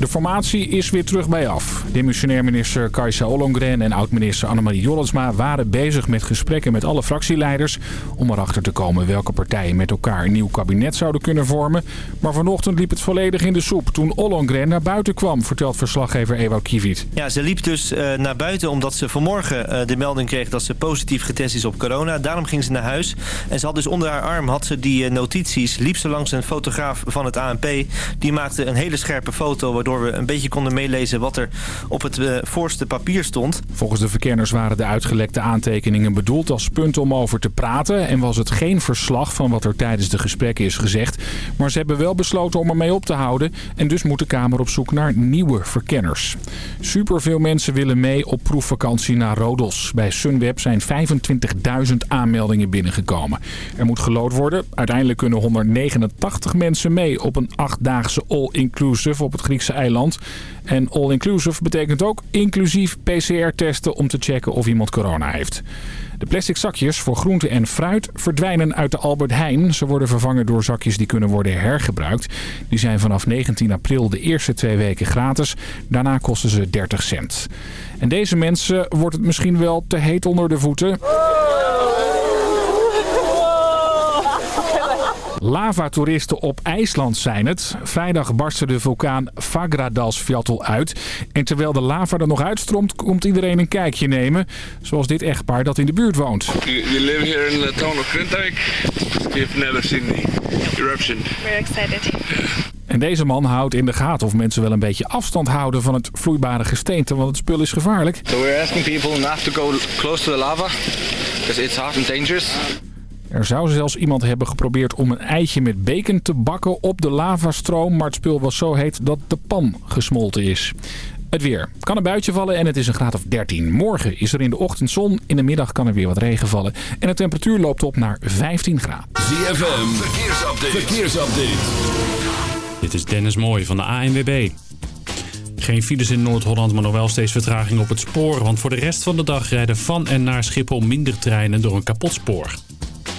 De formatie is weer terug bij af. Demissionair minister Kajsa Ollongren en oud-minister Annemarie Jollensma waren bezig met gesprekken met alle fractieleiders... om erachter te komen welke partijen met elkaar een nieuw kabinet zouden kunnen vormen. Maar vanochtend liep het volledig in de soep toen Ollongren naar buiten kwam, vertelt verslaggever Ewout Kiviet. Ja, ze liep dus uh, naar buiten omdat ze vanmorgen uh, de melding kreeg dat ze positief getest is op corona. Daarom ging ze naar huis en ze had dus onder haar arm had ze die uh, notities. Liep ze langs een fotograaf van het ANP. Die maakte een hele scherpe foto waardoor we een beetje konden meelezen wat er op het uh, voorste papier stond. Volgens de verkenners waren de uitgelekte aantekeningen bedoeld als punt om over te praten... en was het geen verslag van wat er tijdens de gesprekken is gezegd. Maar ze hebben wel besloten om ermee op te houden... en dus moet de Kamer op zoek naar nieuwe verkenners. Superveel mensen willen mee op proefvakantie naar Rodos. Bij Sunweb zijn 25.000 aanmeldingen binnengekomen. Er moet gelood worden. Uiteindelijk kunnen 189 mensen mee op een achtdaagse all-inclusive op het Griekse eiland. En all-inclusive betekent ook inclusief PCR-testen om te checken of iemand corona heeft. De plastic zakjes voor groente en fruit verdwijnen uit de Albert Heijn. Ze worden vervangen door zakjes die kunnen worden hergebruikt. Die zijn vanaf 19 april de eerste twee weken gratis. Daarna kosten ze 30 cent. En deze mensen wordt het misschien wel te heet onder de voeten. Lavatoeristen op IJsland zijn het. Vrijdag barstte de vulkaan Fagradalsfjall uit. En terwijl de lava er nog uitstroomt, komt iedereen een kijkje nemen. Zoals dit echtpaar dat in de buurt woont. We live here in the town of Krintijk. We've never seen the eruption. We're excited. En deze man houdt in de gaten of mensen wel een beetje afstand houden van het vloeibare gesteente, want het spul is gevaarlijk. So we're asking people not to go close to the lava, because it's hot and dangerous. Er zou zelfs iemand hebben geprobeerd om een eitje met bacon te bakken op de lavastroom. Maar het spul was zo heet dat de pan gesmolten is. Het weer. Kan een buitje vallen en het is een graad of 13. Morgen is er in de ochtend zon. In de middag kan er weer wat regen vallen. En de temperatuur loopt op naar 15 graden. ZFM. Verkeersupdate. Verkeersupdate. Dit is Dennis Mooij van de ANWB. Geen files in Noord-Holland, maar nog wel steeds vertraging op het spoor. Want voor de rest van de dag rijden van en naar Schiphol minder treinen door een kapot spoor.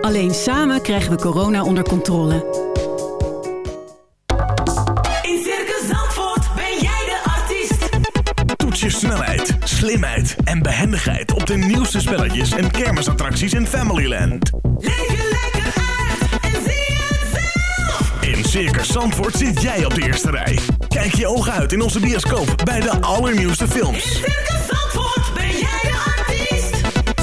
Alleen samen krijgen we corona onder controle. In Circus Zandvoort ben jij de artiest. Toets je snelheid, slimheid en behendigheid op de nieuwste spelletjes en kermisattracties in Familyland. Leef je lekker uit en zie het zelf. In Circus Zandvoort zit jij op de eerste rij. Kijk je ogen uit in onze bioscoop bij de allernieuwste films. In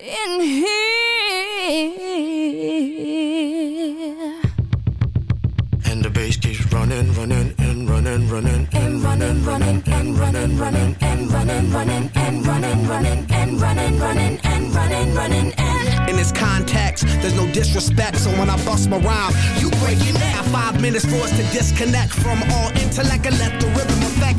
in here. And the bass keeps running, running, and running, running, and running, running, and running, running, and running, running, and running, running, and running, running, and running, running, and In this context, there's no disrespect, so when I bust my rhyme, you break your neck. Got five minutes for us to disconnect from all intellect and let the rhythm affect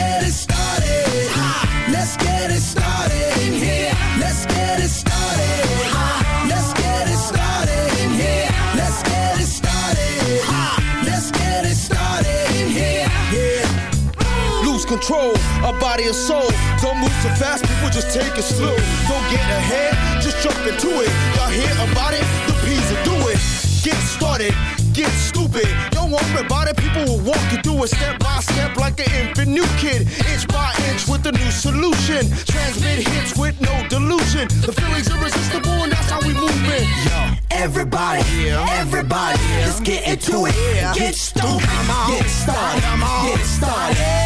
control, our body and soul. Don't move too fast, people just take it slow. Don't get ahead, just jump into it. Y'all hear about it? The P's will do it. Get started, get stupid. Don't worry about it, people will walk you through it step by step like an infant new kid. Inch by inch with a new solution. Transmit hits the feeling's irresistible and that's how we move it. Yo, Everybody, everybody, let's get into it. Get stupid, get started, get started, get started.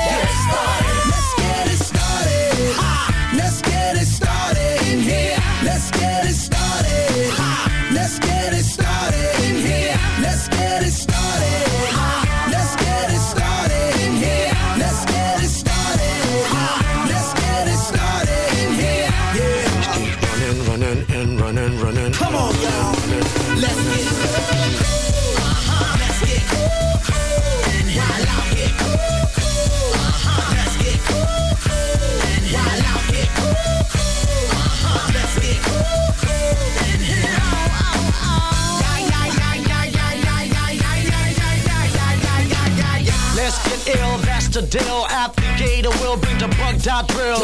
The deal. Applicator will bring the bug dot drill.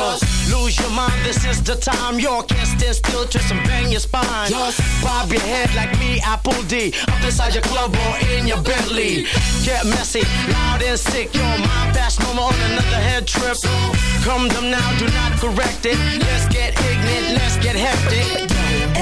Lose your mind, this is the time. You can't stand still, twist and bang your spine. Just Bob your head like me, Apple D. Up inside your club or in your Bentley. Get messy, loud and sick. Your mind fast, no more on another head trip. Come them now, do not correct it. Let's get ignorant, let's get hectic.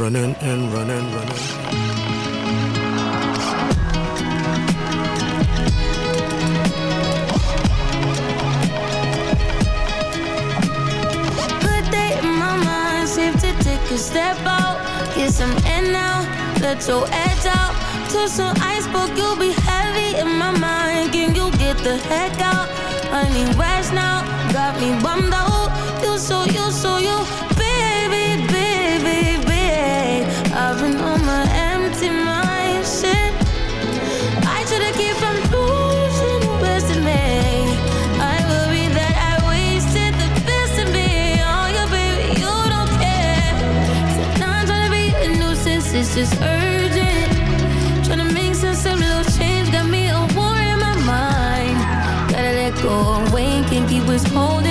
Running, and running, running. Good day in my mind, safe to take a step out. Get some air now, let your edge out. To some iceberg, you'll be heavy in my mind. Can you get the heck out? I need rest now, got me bummed out. You so, you so, you, On my empty. I should've kept from losing the best me. I worry that I wasted the best me. Oh, yeah, baby, you don't care. Be a nuisance, it's just urgent. Make little change, got me a war in my mind. Gotta let go can't keep what's holding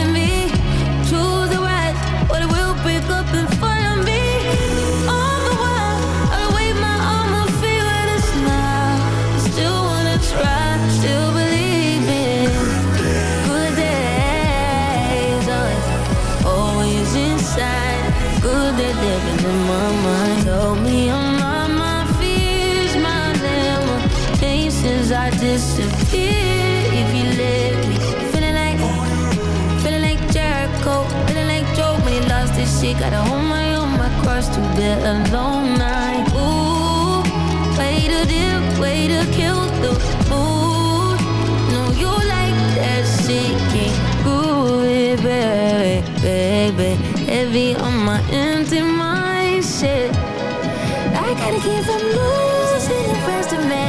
Gotta hold my own, my cross to bear alone night. Ooh, way to dip, way to kill the mood. No, you like that shit, it, baby, baby. Heavy on my empty mind, shit. I gotta keep from losing the rest of me.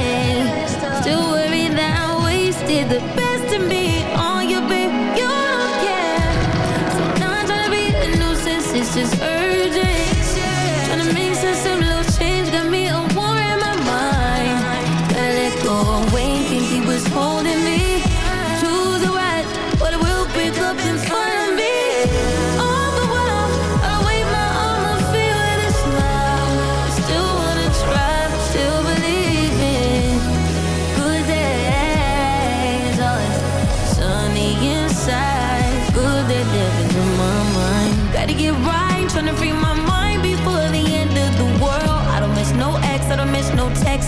Still worry that I wasted the best nuisance, it's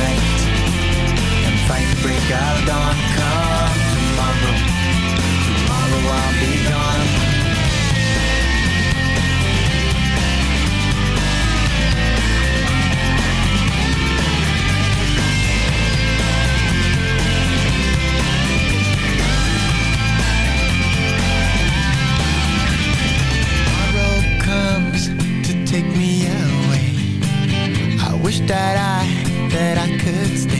tonight and fight break of dawn. Come tomorrow. Tomorrow I'll be gone. Tomorrow comes to take me away. I wish that I, that I could stay.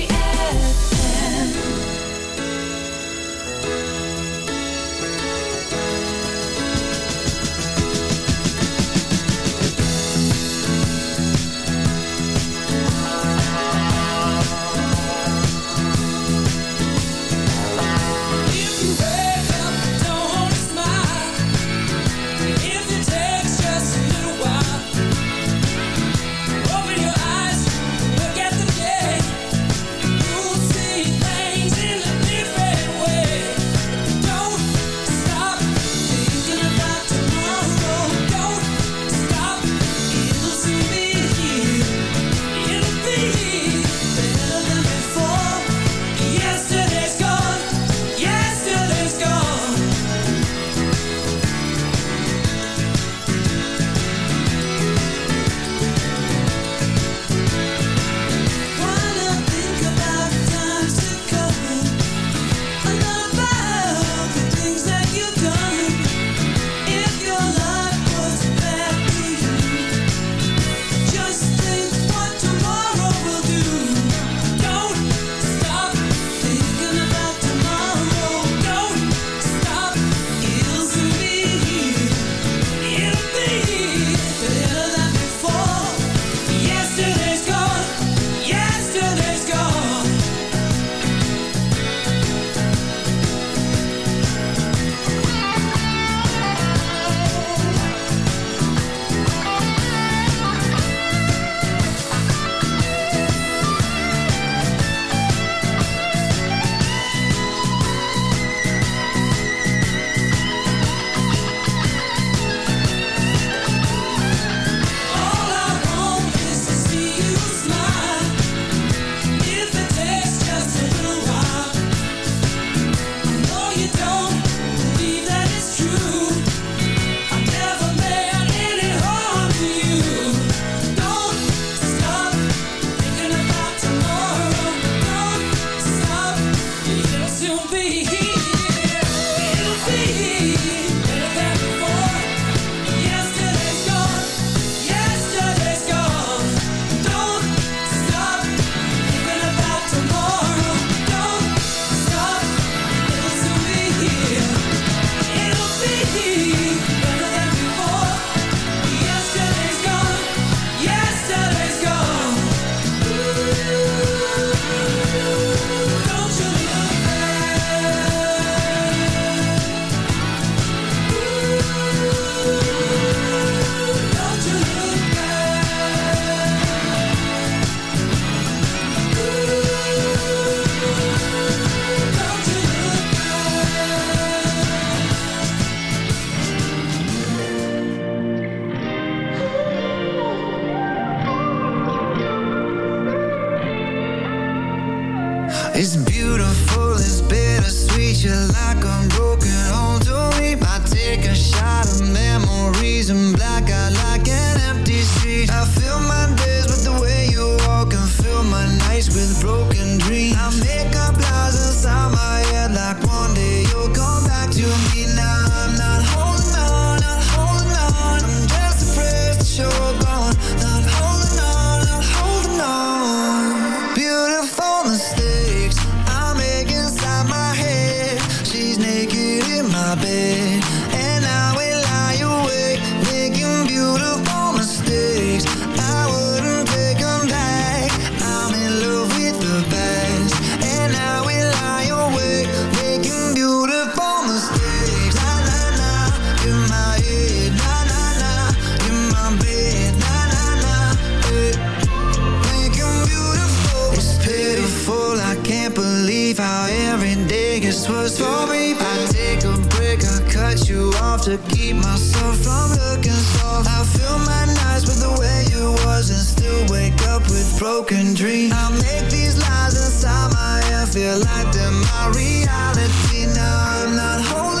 My reality. Now I'm not holding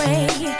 Way.